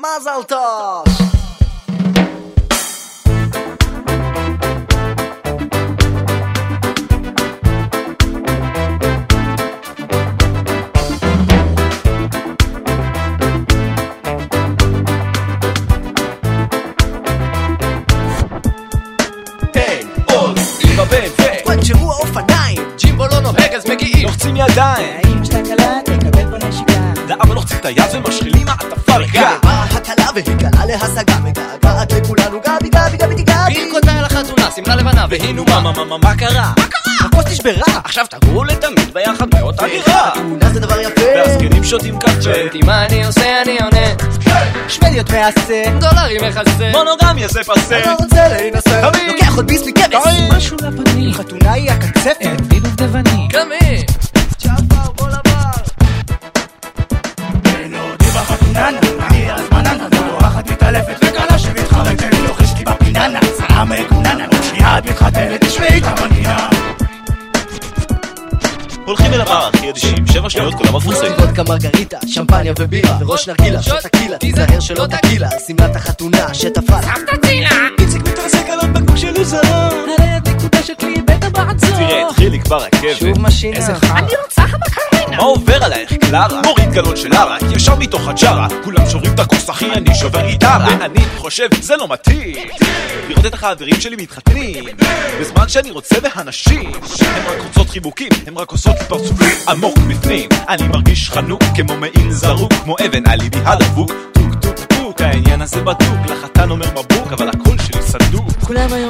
מזל טוב! האופניים! ג'ימבו לא נוהג אז מגיעים. לוחצים ידיים. האם שאתה קלה תקבל פה נשיקה לאבא לוחצים את היד ומשחילים מעטפה ריקה והיא קלה להשגה מגעגעת לכולנו גבי גבי גבי גבי ברכותיי לחתונה, שמלה לבנה והינו מה מה מה מה מה קרה? מה קרה? הכוס נשברה עכשיו תגורו לתמיד ביחד באותה דירה תמונה זה דבר יפה. והזקנים שותים קפה. שואלת מה אני עושה אני עונה? שוודיות מעשה. דולרים מכסה. מונוגמיה זה פסה. אתה רוצה להינשא? תמיד. לוקח עוד ביס מכבש משהו לפנים. חתונה היא הקצפת. אין דובדבני. קמי צ'אפר בוא לבר הולכים אל הבר הכי אדישים שבע שניות כולם מפרוסים וודקה מרגריטה, שמפניה ובירה וראש נרגילה, שוט טקילה, תיזהר שלא תקילה שמלת החתונה שתפס איציק מתרסק על עוד בקבוק של עוזר. הרי את מקודשת לי בית הבעצור. תראה התחיל לי כבר רכבת שוב משינה. איזה חרא. אני רוצה המקרינה מה עובר עלייך קלרה? מוריד גלון של ערק ישר מתוך הג'ארה כולם שוברים את הכוס אחי אני שובר גיטרה ואני חושב זה לא מתאים. לראות את החברים שלי מתחתנים. בזמן שאני רוצה בהנשים הן רק רוצות חיבוקים הן רק עושות פרצופים עמוק בפנים. אני מרגיש חנוק כמו מעיל זרוק כמו אבן על ליבי הדבוק. טוק טוק טוק העניין הזה בדוק. לחתן אומר מבוק אבל הקול שלי סדוק. כולם היום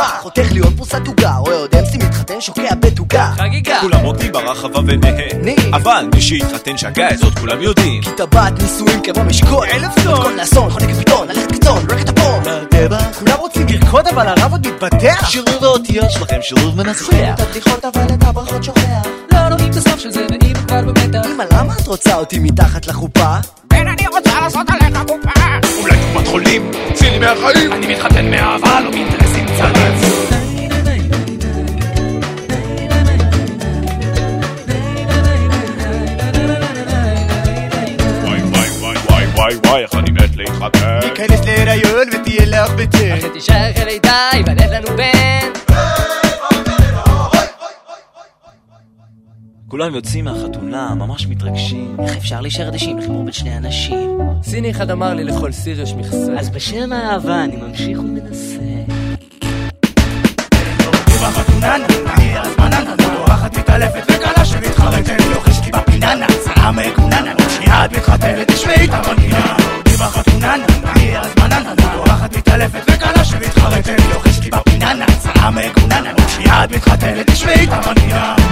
מה? חותך לי עוד פרוסת עוגה רואה עוד אמסי מתחתן שוקע בתוגה. חגיגה. כולם רוקדים ברחבה ונהנים אבל מי שהתחתן שגה את זאת כולם יודעים. כי טבעת נישואים כמו משקול. אלף טון מתכון לאסון חונקת פיתון ללכת קיצון לא רק את הפון לטבח כולם רוצים לרקוד אבל הרב עוד מתבדח. שילוב האותיות שלכם שילוב מנצח את הבדיחות אבל את הברכות שוכח. לא רואים את הסוף של זה ואם כבר במתח אמא למה את רוצה אותי מתחת לחופה? אולי קופת חולים צילי מהחיים. אני מתחתן מאהבה לא מאינטרסים צרים וואי וואי וואי וואי וואי וואי איך אני מת להתחתן ניכנס להיריון ותהיה לך בטן אחרי תשעה אחרי לידה ייוולד לנו בן. כולם יוצאים מהחתונה ממש מתרגשים. איך אפשר להישאר אדישים לחיבור בין שני אנשים? סיני אחד אמר לי לכל סיר יש מכסה. אז בשם האהבה אני ממשיך ומנסה בפטוננה היא על הזמננה מבורחת מתעלפת וקלה שמתחרטת לא יוכש כי בפיננה צרה מגוננה עוד שנייה את מתחתנת תשמעי את המנגינה היא בחתוננה היא על הזמננה מבורחת מתעלפת וקלה שמתחרטת לא יוכש כי בפיננה צרה מגוננה עוד שנייה את מתחתנת תשמעי את המנגינה